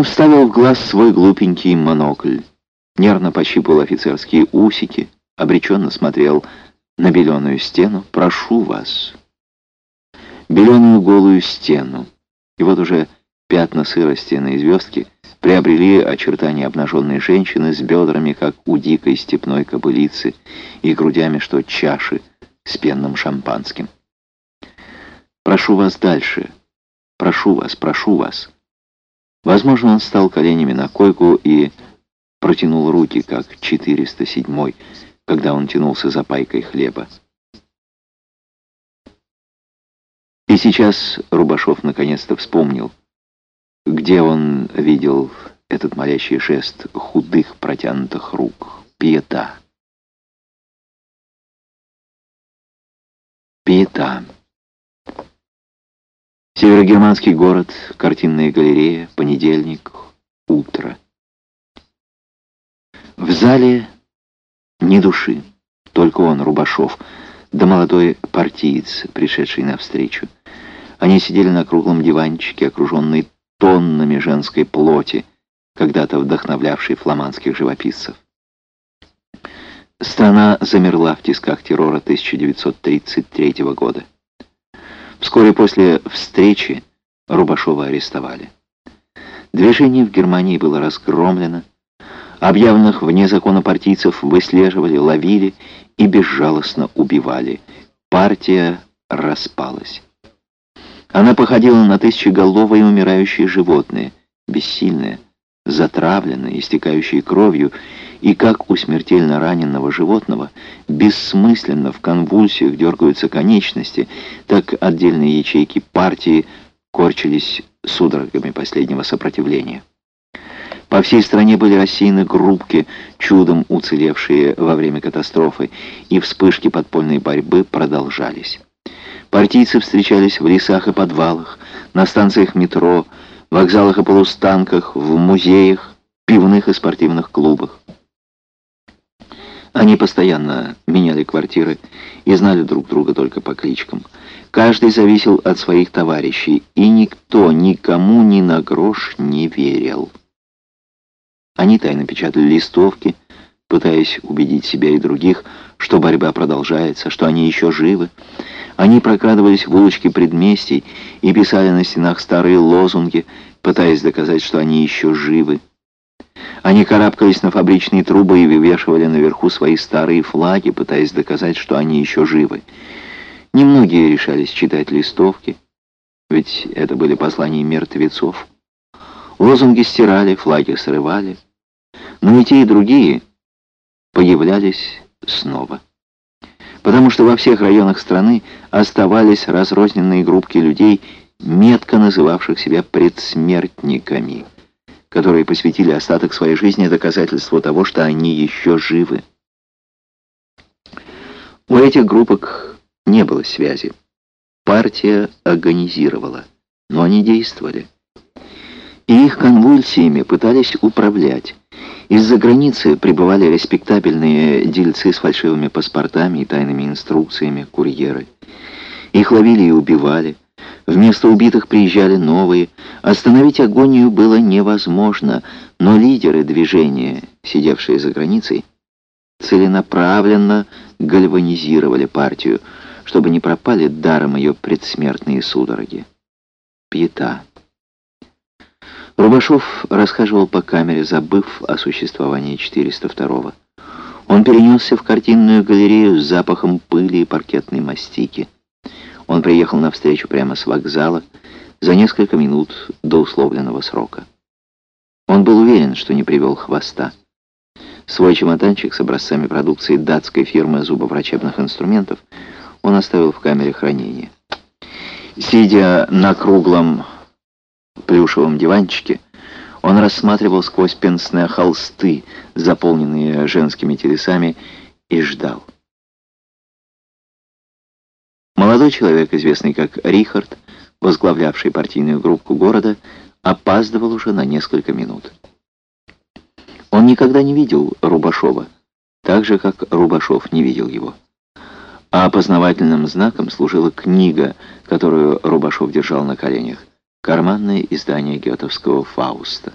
Он вставил в глаз свой глупенький монокль, нервно пощипывал офицерские усики, обреченно смотрел на беленую стену. «Прошу вас». Беленую голую стену. И вот уже пятна сырости на звездке приобрели очертания обнаженной женщины с бедрами, как у дикой степной кобылицы, и грудями, что чаши с пенным шампанским. «Прошу вас дальше. Прошу вас, прошу вас». Возможно, он стал коленями на койку и протянул руки, как 407-й, когда он тянулся за пайкой хлеба. И сейчас Рубашов наконец-то вспомнил, где он видел этот молящий жест худых протянутых рук. Пиета. Пиета. Северогерманский город, картинная галерея, понедельник, утро. В зале ни души, только он, Рубашов, да молодой партиец, пришедший навстречу. Они сидели на круглом диванчике, окруженный тоннами женской плоти, когда-то вдохновлявшей фламандских живописцев. Страна замерла в тисках террора 1933 года. Вскоре после встречи Рубашова арестовали. Движение в Германии было разгромлено, объявленных вне закона партийцев выслеживали, ловили и безжалостно убивали. Партия распалась. Она походила на тысячеголовое умирающее животное, бессильное, затравленное, истекающее кровью, и как у смертельно раненного животного бессмысленно в конвульсиях дергаются конечности, так отдельные ячейки партии корчились судорогами последнего сопротивления. По всей стране были рассеяны группки, чудом уцелевшие во время катастрофы, и вспышки подпольной борьбы продолжались. Партийцы встречались в лесах и подвалах, на станциях метро, вокзалах и полустанках, в музеях, пивных и спортивных клубах. Они постоянно меняли квартиры и знали друг друга только по кличкам. Каждый зависел от своих товарищей, и никто никому ни на грош не верил. Они тайно печатали листовки, пытаясь убедить себя и других, что борьба продолжается, что они еще живы, они прокрадывались в улочки предместий и писали на стенах старые лозунги, пытаясь доказать, что они еще живы. Они карабкались на фабричные трубы и вывешивали наверху свои старые флаги, пытаясь доказать, что они еще живы. Немногие решались читать листовки, ведь это были послания мертвецов. Лозунги стирали, флаги срывали, но и те, и другие появлялись снова потому что во всех районах страны оставались разрозненные группки людей, метко называвших себя предсмертниками, которые посвятили остаток своей жизни доказательству того, что они еще живы. У этих группок не было связи. Партия организировала, но они действовали. И их конвульсиями пытались управлять. Из-за границы прибывали респектабельные дельцы с фальшивыми паспортами и тайными инструкциями, курьеры. Их ловили и убивали. Вместо убитых приезжали новые. Остановить агонию было невозможно, но лидеры движения, сидевшие за границей, целенаправленно гальванизировали партию, чтобы не пропали даром ее предсмертные судороги. Пьета. Рубашов расхаживал по камере, забыв о существовании 402-го. Он перенесся в картинную галерею с запахом пыли и паркетной мастики. Он приехал на встречу прямо с вокзала за несколько минут до условленного срока. Он был уверен, что не привел хвоста. Свой чемоданчик с образцами продукции датской фирмы зубоврачебных инструментов он оставил в камере хранения. Сидя на круглом плюшевом диванчике, он рассматривал сквозь пенсные холсты, заполненные женскими телесами, и ждал. Молодой человек, известный как Рихард, возглавлявший партийную группу города, опаздывал уже на несколько минут. Он никогда не видел Рубашова, так же, как Рубашов не видел его. А опознавательным знаком служила книга, которую Рубашов держал на коленях карманное издание гетовского «Фауста».